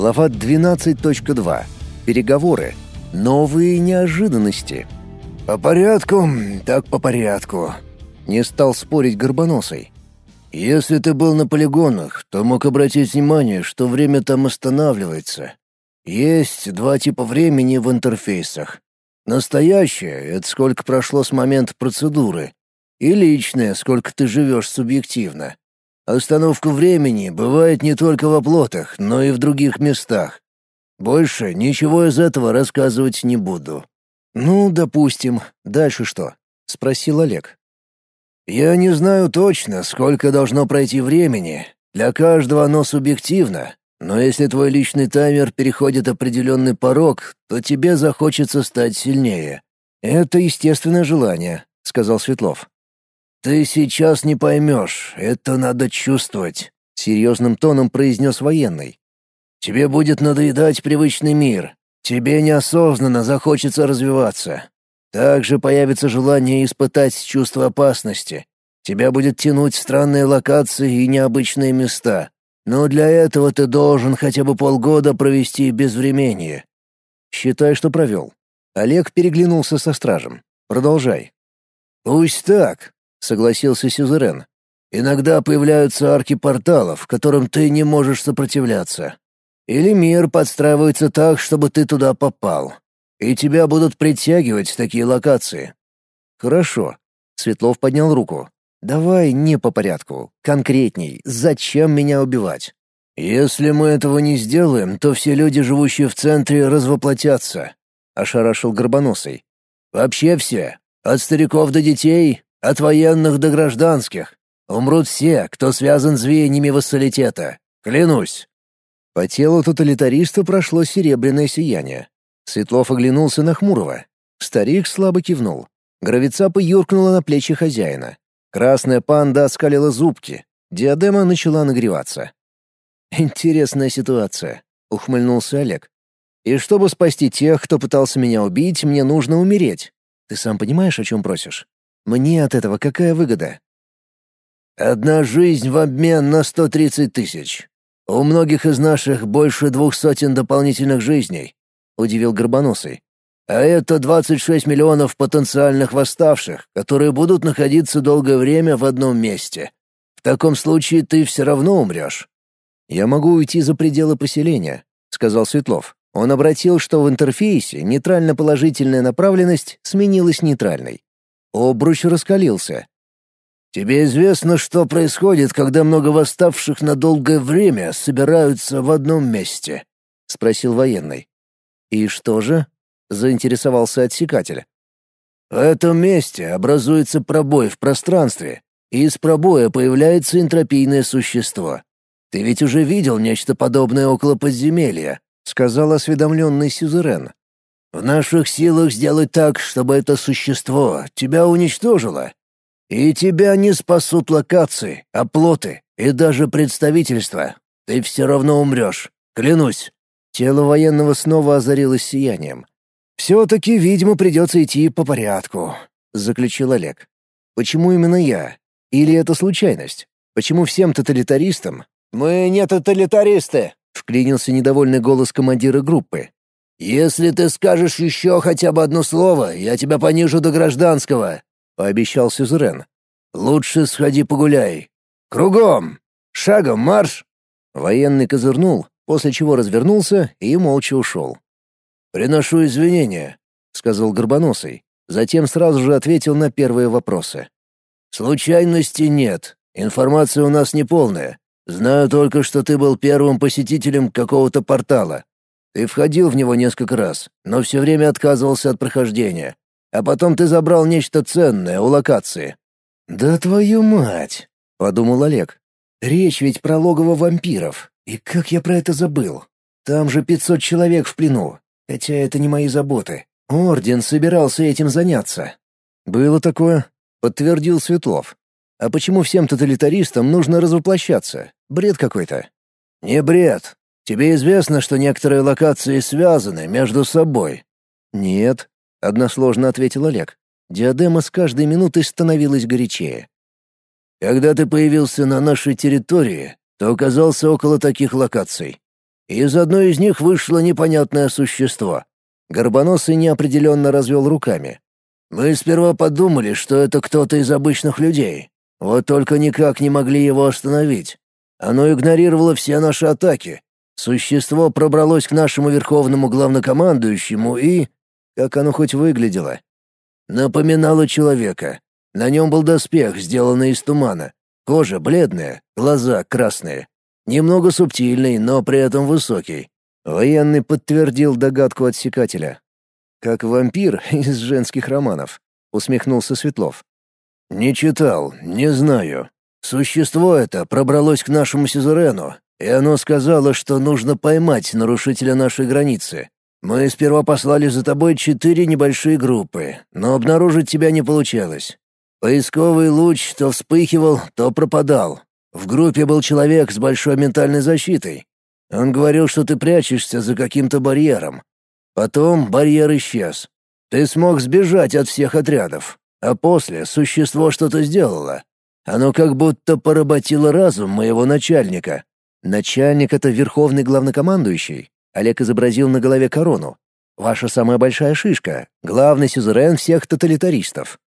Глава 12.2. Переговоры. Новые неожиданности. «По порядку, так по порядку», — не стал спорить Горбоносый. «Если ты был на полигонах, то мог обратить внимание, что время там останавливается. Есть два типа времени в интерфейсах. Настоящее — это сколько прошло с момента процедуры, и личное, сколько ты живешь субъективно. Остановка времени бывает не только в оплотах, но и в других местах. Больше ничего из этого рассказывать не буду. Ну, допустим. Дальше что? спросил Олег. Я не знаю точно, сколько должно пройти времени. Для каждого оно субъективно, но если твой личный таймер переходит определенный порог, то тебе захочется стать сильнее. Это естественное желание, сказал Светлов. «Ты сейчас не поймешь, это надо чувствовать», — серьезным тоном произнес военный. «Тебе будет надоедать привычный мир. Тебе неосознанно захочется развиваться. Также появится желание испытать чувство опасности. Тебя будет тянуть странные локации и необычные места. Но для этого ты должен хотя бы полгода провести без времени. Считай, что провел. Олег переглянулся со стражем. Продолжай. Пусть так, — согласился Сюзерен. «Иногда появляются арки порталов, которым ты не можешь сопротивляться. Или мир подстраивается так, чтобы ты туда попал. И тебя будут притягивать такие локации». «Хорошо». Светлов поднял руку. «Давай не по порядку. Конкретней. Зачем меня убивать?» «Если мы этого не сделаем, то все люди, живущие в центре, развоплотятся», — ошарашил Горбоносый. «Вообще все. От стариков до детей, от военных до гражданских. Умрут все, кто связан звеньями вассалитета. Клянусь». По телу тоталитариста прошло серебряное сияние. Светлов оглянулся на Хмурого. Старик слабо кивнул. Гравицапа юркнула на плечи хозяина. Красная панда оскалила зубки. Диадема начала нагреваться. «Интересная ситуация», — ухмыльнулся Олег. «И чтобы спасти тех, кто пытался меня убить, мне нужно умереть. Ты сам понимаешь, о чем просишь?» Мне от этого какая выгода? Одна жизнь в обмен на сто тридцать тысяч. У многих из наших больше двух сотен дополнительных жизней, удивил Горбоносый. А это двадцать шесть миллионов потенциальных восставших, которые будут находиться долгое время в одном месте. В таком случае ты все равно умрешь. Я могу уйти за пределы поселения, сказал Светлов. Он обратил, что в интерфейсе нейтрально-положительная направленность сменилась нейтральной. Обруч раскалился. «Тебе известно, что происходит, когда много восставших на долгое время собираются в одном месте?» — спросил военный. «И что же?» — заинтересовался отсекатель. «В этом месте образуется пробой в пространстве, и из пробоя появляется энтропийное существо. Ты ведь уже видел нечто подобное около подземелья», — сказал осведомленный Сюзерен. В наших силах сделать так, чтобы это существо тебя уничтожило. И тебя не спасут локации, оплоты и даже представительства. Ты все равно умрешь, клянусь». Тело военного снова озарилось сиянием. «Все-таки, видимо, придется идти по порядку», — заключил Олег. «Почему именно я? Или это случайность? Почему всем тоталитаристам?» «Мы не тоталитаристы», — вклинился недовольный голос командира группы. «Если ты скажешь еще хотя бы одно слово, я тебя понижу до гражданского», — пообещал Сюзерен. «Лучше сходи погуляй. Кругом! Шагом марш!» Военный козырнул, после чего развернулся и молча ушел. «Приношу извинения», — сказал Горбоносый. Затем сразу же ответил на первые вопросы. «Случайности нет. Информация у нас неполная. Знаю только, что ты был первым посетителем какого-то портала. Ты входил в него несколько раз, но все время отказывался от прохождения. А потом ты забрал нечто ценное у локации». «Да твою мать!» — подумал Олег. «Речь ведь про логово вампиров. И как я про это забыл? Там же пятьсот человек в плену. Хотя это не мои заботы. Орден собирался этим заняться». «Было такое», — подтвердил Светлов. «А почему всем тоталитаристам нужно развоплощаться? Бред какой-то». «Не бред. Тебе известно, что некоторые локации связаны между собой?» «Нет», — односложно ответил Олег. Диадема с каждой минутой становилась горячее. «Когда ты появился на нашей территории, то оказался около таких локаций. Из одной из них вышло непонятное существо. Горбоносый неопределенно развел руками. Мы сперва подумали, что это кто-то из обычных людей. Вот только никак не могли его остановить. Оно игнорировало все наши атаки. Существо пробралось к нашему верховному главнокомандующему и... Как оно хоть выглядело? Напоминало человека. На нем был доспех, сделанный из тумана. Кожа бледная, глаза красные. Немного субтильный, но при этом высокий. Военный подтвердил догадку отсекателя. «Как вампир из женских романов», — усмехнулся Светлов. «Не читал, не знаю. Существо это пробралось к нашему Сизурену, и оно сказало, что нужно поймать нарушителя нашей границы. Мы сперва послали за тобой четыре небольшие группы, но обнаружить тебя не получалось. Поисковый луч то вспыхивал, то пропадал. В группе был человек с большой ментальной защитой. Он говорил, что ты прячешься за каким-то барьером. Потом барьер исчез. Ты смог сбежать от всех отрядов, а после существо что-то сделало. Оно как будто поработило разум моего начальника. Начальник — это верховный главнокомандующий. Олег изобразил на голове корону. Ваша самая большая шишка, главный сюзерен всех тоталитаристов.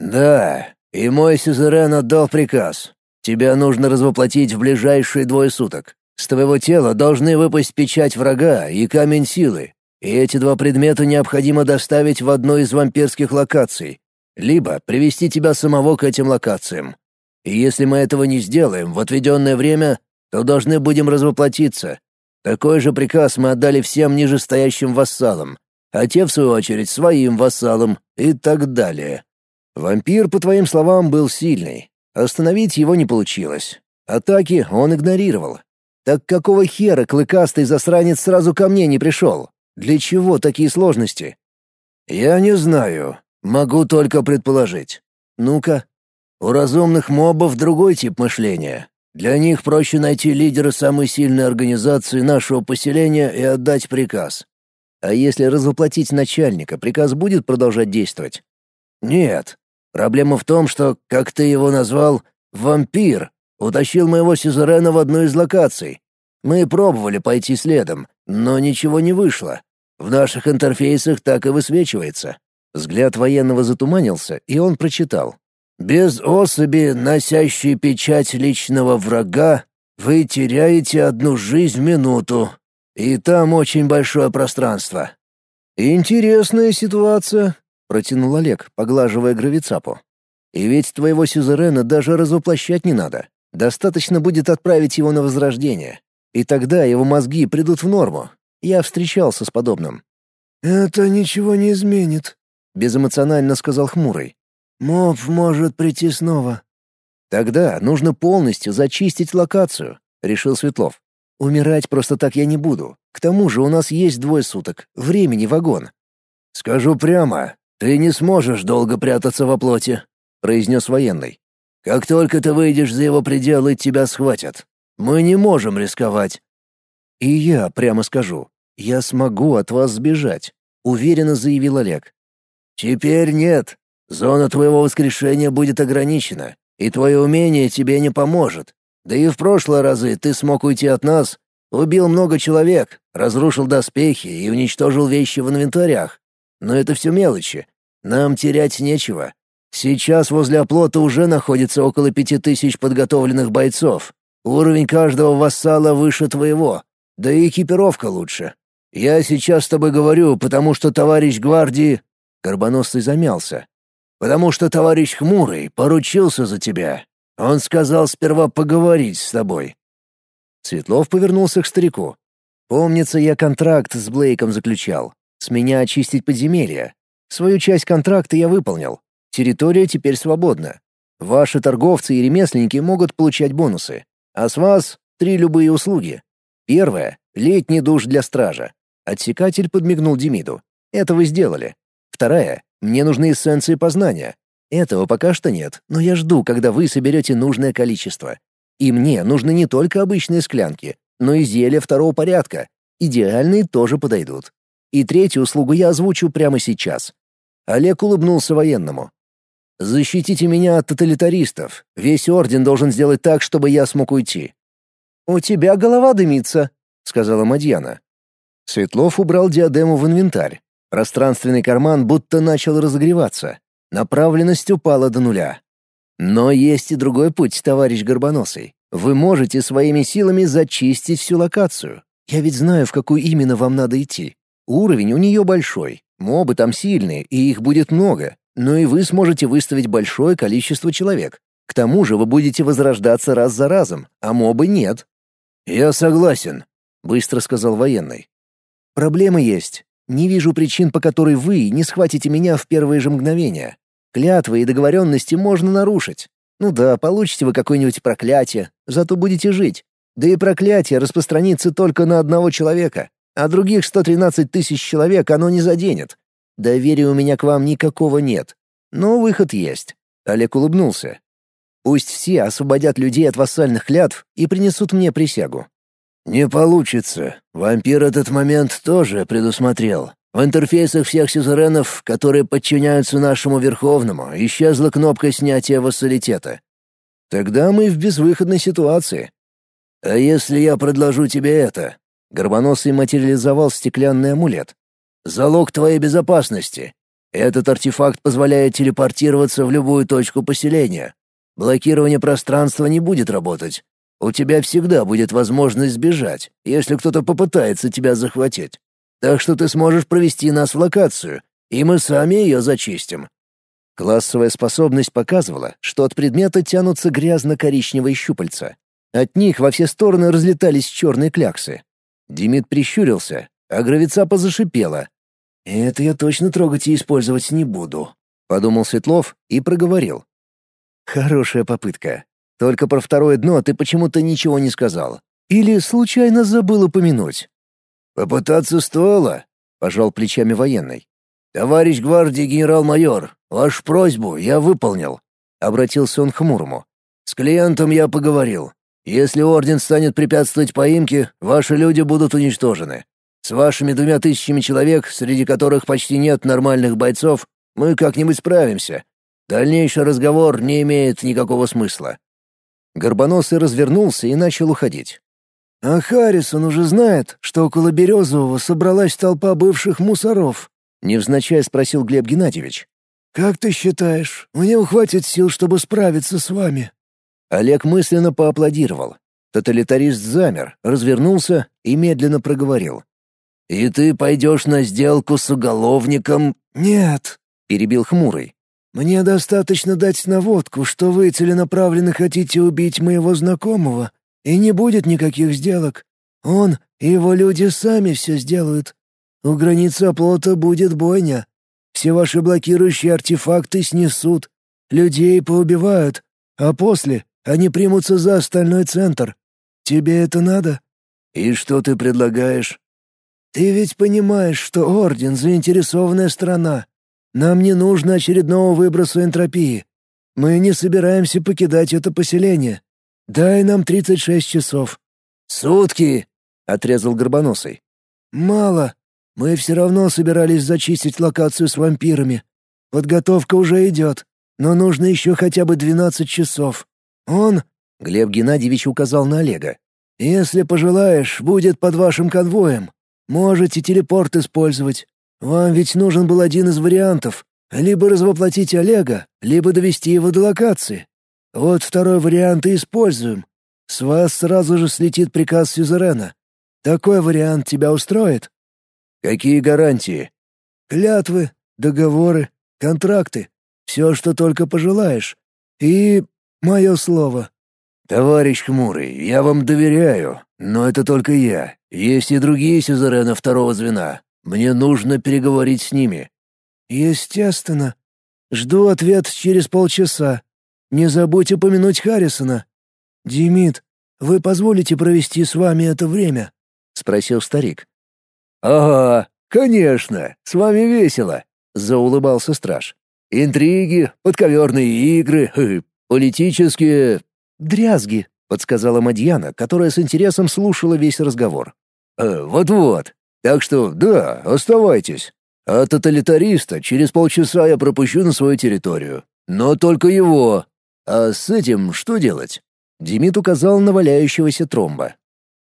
Да, и мой сюзерен отдал приказ. Тебя нужно развоплотить в ближайшие двое суток. С твоего тела должны выпасть печать врага и камень силы. И эти два предмета необходимо доставить в одну из вампирских локаций, либо привести тебя самого к этим локациям. И если мы этого не сделаем в отведенное время, то должны будем развоплотиться. Такой же приказ мы отдали всем нижестоящим вассалам, а те, в свою очередь, своим вассалам и так далее. Вампир, по твоим словам, был сильный. Остановить его не получилось. Атаки он игнорировал. Так какого хера клыкастый засранец сразу ко мне не пришел? Для чего такие сложности? Я не знаю. Могу только предположить. Ну-ка. У разумных мобов другой тип мышления. Для них проще найти лидера самой сильной организации нашего поселения и отдать приказ. А если развоплотить начальника, приказ будет продолжать действовать? Нет. Проблема в том, что, как ты его назвал, вампир утащил моего сюзерена в одну из локаций. Мы пробовали пойти следом, но ничего не вышло. В наших интерфейсах так и высвечивается. Взгляд военного затуманился, и он прочитал. «Без особи, носящей печать личного врага, вы теряете одну жизнь в минуту. И там очень большое пространство». «Интересная ситуация», — протянул Олег, поглаживая гравицапу. «И ведь твоего сюзерена даже разоплощать не надо. Достаточно будет отправить его на возрождение. И тогда его мозги придут в норму. Я встречался с подобным. «Это ничего не изменит», — безэмоционально сказал Хмурый. «Моб может прийти снова». «Тогда нужно полностью зачистить локацию», — решил Светлов. «Умирать просто так я не буду. К тому же у нас есть двое суток. Времени вагон». «Скажу прямо, ты не сможешь долго прятаться во плоти», — произнес военный. «Как только ты выйдешь за его пределы, тебя схватят. Мы не можем рисковать. И я прямо скажу, я смогу от вас сбежать, уверенно заявил Олег. Теперь нет. Зона твоего воскрешения будет ограничена, и твое умение тебе не поможет. Да и в прошлые разы ты смог уйти от нас, убил много человек, разрушил доспехи и уничтожил вещи в инвентарях. Но это все мелочи. Нам терять нечего. Сейчас возле оплота уже находится около пяти тысяч подготовленных бойцов, Уровень каждого вассала выше твоего, да и экипировка лучше. Я сейчас с тобой говорю, потому что товарищ гвардии...» Горбоносый замялся. «Потому что товарищ Хмурый поручился за тебя. Он сказал сперва поговорить с тобой». Светлов повернулся к старику. «Помнится, я контракт с Блейком заключал. С меня очистить подземелья. Свою часть контракта я выполнил. Территория теперь свободна. Ваши торговцы и ремесленники могут получать бонусы. А с вас три любые услуги. Первое — летний душ для стража. Отсекатель подмигнул Демиду. Это вы сделали. Вторая — мне нужны эссенции познания. Этого пока что нет, но я жду, когда вы соберете нужное количество. И мне нужны не только обычные склянки, но и зелья второго порядка. Идеальные тоже подойдут. И третью услугу я озвучу прямо сейчас. Олег улыбнулся военному. Защитите меня от тоталитаристов. Весь орден должен сделать так, чтобы я смог уйти». «У тебя голова дымится», — сказала Мадьяна. Светлов убрал диадему в инвентарь. Пространственный карман будто начал разогреваться. Направленность упала до нуля. Но есть и другой путь, товарищ Горбоносый. Вы можете своими силами зачистить всю локацию. Я ведь знаю, в какую именно вам надо идти. Уровень у нее большой, мобы там сильные, и их будет много, но и вы сможете выставить большое количество человек. К тому же вы будете возрождаться раз за разом, а мобы нет. «Я согласен», — быстро сказал военный. «Проблема есть. Не вижу причин, по которой вы не схватите меня в первые же мгновения. Клятвы и договоренности можно нарушить. Ну да, получите вы какое-нибудь проклятие, зато будете жить. Да и проклятие распространится только на одного человека, а других 113 тысяч человек оно не заденет. Доверия у меня к вам никакого нет. Но выход есть. Олег улыбнулся. Пусть все освободят людей от вассальных клятв и принесут мне присягу. «Не получится. Вампир этот момент тоже предусмотрел. В интерфейсах всех сюзеренов, которые подчиняются нашему Верховному, исчезла кнопка снятия вассалитета. Тогда мы в безвыходной ситуации. А если я предложу тебе это?» Горбоносый материализовал стеклянный амулет. «Залог твоей безопасности. Этот артефакт позволяет телепортироваться в любую точку поселения. Блокирование пространства не будет работать. У тебя всегда будет возможность сбежать, если кто-то попытается тебя захватить. Так что ты сможешь провести нас в локацию, и мы сами ее зачистим». Классовая способность показывала, что от предмета тянутся грязно-коричневые щупальца. От них во все стороны разлетались черные кляксы. Демид прищурился, а гравицапа зашипела. «Это я точно трогать и использовать не буду», — подумал Светлов и проговорил. «Хорошая попытка. Только про второе дно ты почему-то ничего не сказал. Или случайно забыл упомянуть?» «Попытаться стоило», — пожал плечами военный. «Товарищ гвардии генерал-майор, вашу просьбу я выполнил», — обратился он к хмурому. «С клиентом я поговорил. Если орден станет препятствовать поимке, ваши люди будут уничтожены. С вашими двумя тысячами человек, среди которых почти нет нормальных бойцов, мы как-нибудь справимся. Дальнейший разговор не имеет никакого смысла. Горбоносый развернулся и начал уходить. «А Харрисон уже знает, что около Березового собралась толпа бывших мусоров?» — невзначай спросил Глеб Геннадьевич. «Как ты считаешь, мне ухватит сил, чтобы справиться с вами?» Олег мысленно поаплодировал. Тоталитарист замер, развернулся и медленно проговорил. «И ты пойдешь на сделку с уголовником?» «Нет», — перебил Хмурый. Мне достаточно дать наводку, что вы целенаправленно хотите убить моего знакомого, и не будет никаких сделок. Он и его люди сами все сделают. У границы оплота будет бойня. Все ваши блокирующие артефакты снесут, людей поубивают, а после они примутся за остальной центр. Тебе это надо? И что ты предлагаешь? Ты ведь понимаешь, что Орден — заинтересованная страна. Нам не нужно очередного выброса энтропии. Мы не собираемся покидать это поселение. Дай нам 36 часов». «Сутки!» — отрезал Горбоносый. «Мало. Мы все равно собирались зачистить локацию с вампирами. Подготовка уже идет, но нужно еще хотя бы 12 часов. Он...» — Глеб Геннадьевич указал на Олега. «Если пожелаешь, будет под вашим конвоем. Можете телепорт использовать. Вам ведь нужен был один из вариантов. Либо развоплотить Олега, либо довести его до локации. Вот второй вариант и используем. С вас сразу же слетит приказ Сюзерена. Такой вариант тебя устроит? Какие гарантии? Клятвы, договоры, контракты. Все, что только пожелаешь. И мое слово. Товарищ Хмурый, я вам доверяю, но это только я. Есть и другие Сюзерены второго звена. Мне нужно переговорить с ними». «Естественно. Жду ответ через полчаса. Не забудь упомянуть Харрисона. Димит, вы позволите провести с вами это время?» — спросил старик. «Ага, конечно, с вами весело», — заулыбался страж. «Интриги, подковерные игры, политические...» «Дрязги», — подсказала Мадьяна, которая с интересом слушала весь разговор. «Э, «Вот-вот, так что, да, оставайтесь. А тоталитариста через полчаса я пропущу на свою территорию. Но только его. А с этим что делать?» Демид указал на валяющегося тромба.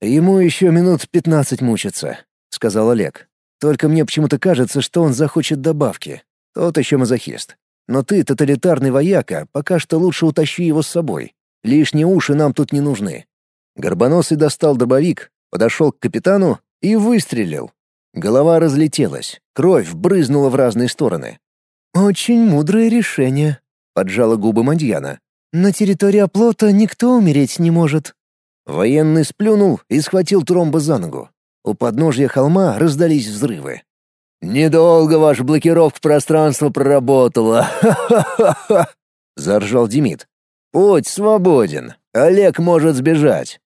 Ему еще минут пятнадцать мучиться, сказал Олег. Только мне почему-то кажется, что он захочет добавки. Тот еще мазохист. Но ты тоталитарный вояка, пока что лучше утащи его с собой. Лишние уши нам тут не нужны. Горбоносый достал дробовик, подошел к капитану и выстрелил. Голова разлетелась, кровь брызнула в разные стороны. «Очень мудрое решение», — поджала губы Мадьяна. «На территории оплота никто умереть не может». Военный сплюнул и схватил тромба за ногу. У подножья холма раздались взрывы. «Недолго ваша блокировка пространства проработала! Ха-ха-ха-ха!» — заржал Демид. «Путь свободен. Олег может сбежать».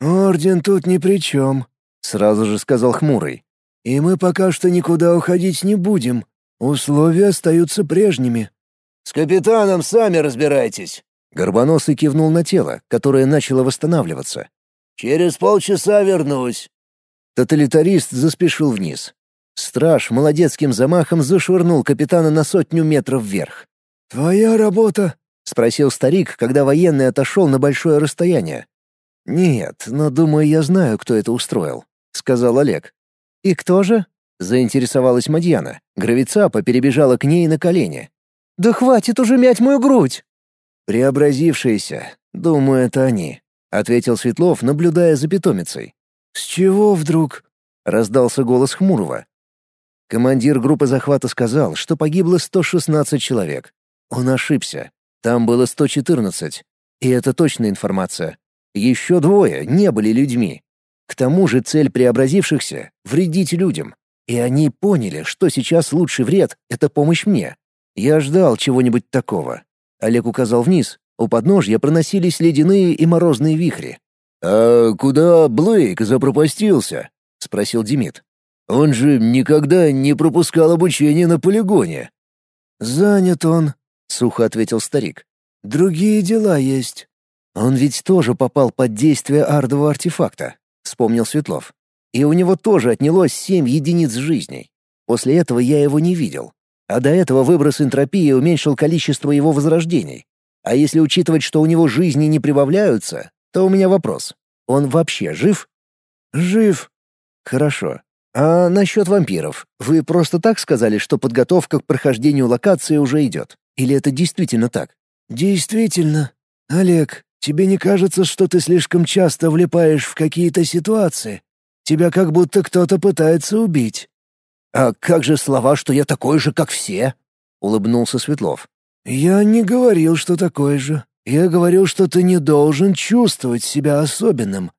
«Орден тут ни при чем», — сразу же сказал Хмурый. «И мы пока что никуда уходить не будем. Условия остаются прежними». «С капитаном сами разбирайтесь», Горбоносый кивнул на тело, которое начало восстанавливаться. «Через полчаса вернусь». Тоталитарист заспешил вниз. Страж молодецким замахом зашвырнул капитана на сотню метров вверх. «Твоя работа?» — спросил старик, когда военный отошел на большое расстояние. «Нет, но думаю, я знаю, кто это устроил», — сказал Олег. «И кто же?» — заинтересовалась Мадьяна. Гравицапа перебежала к ней на колени. «Да хватит уже мять мою грудь!» «Преобразившиеся. Думаю, это они», — ответил Светлов, наблюдая за питомицей. «С чего вдруг?» — раздался голос Хмурого. Командир группы захвата сказал, что погибло 116 человек. Он ошибся. Там было 114. И это точная информация. Еще двое не были людьми. К тому же цель преобразившихся — вредить людям. И они поняли, что сейчас лучший вред — это помощь мне. Я ждал чего-нибудь такого. Олег указал вниз. У подножья проносились ледяные и морозные вихри. «А куда Блейк запропастился?» — спросил Демид. «Он же никогда не пропускал обучение на полигоне». «Занят он», — сухо ответил старик. «Другие дела есть». «Он ведь тоже попал под действие ардового артефакта», — вспомнил Светлов. «И у него тоже отнялось семь единиц жизней. После этого я его не видел. А до этого выброс энтропии уменьшил количество его возрождений. А если учитывать, что у него жизни не прибавляются, то у меня вопрос. Он вообще жив? Жив. Хорошо. А насчет вампиров? Вы просто так сказали, что подготовка к прохождению локации уже идет? Или это действительно так? Действительно. Олег, тебе не кажется, что ты слишком часто влипаешь в какие-то ситуации? Тебя как будто кто-то пытается убить. «А как же слова, что я такой же, как все?» — улыбнулся Светлов. «Я не говорил, что такой же. Я говорил, что ты не должен чувствовать себя особенным.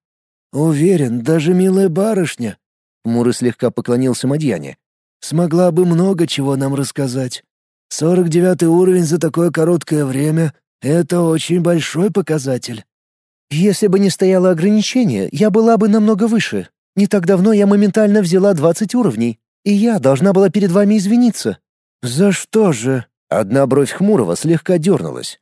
Уверен, даже милая барышня...» Муры слегка поклонился Мадьяне. «Смогла бы много чего нам рассказать. Сорок девятый уровень за такое короткое время — это очень большой показатель». «Если бы не стояло ограничение, я была бы намного выше. Не так давно я моментально взяла двадцать уровней. И я должна была перед вами извиниться». «За что же?» Одна бровь Хмурого слегка дернулась.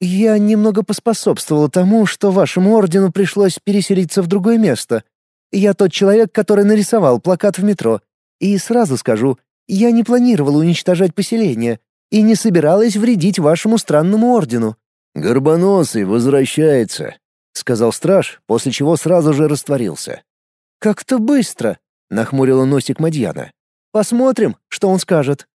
«Я немного поспособствовала тому, что вашему ордену пришлось переселиться в другое место. Я тот человек, который нарисовал плакат в метро. И сразу скажу, я не планировала уничтожать поселение и не собиралась вредить вашему странному ордену». «Горбоносый возвращается», — сказал страж, после чего сразу же растворился. «Как-то быстро», — нахмурила носик Мадьяна. «Посмотрим, что он скажет».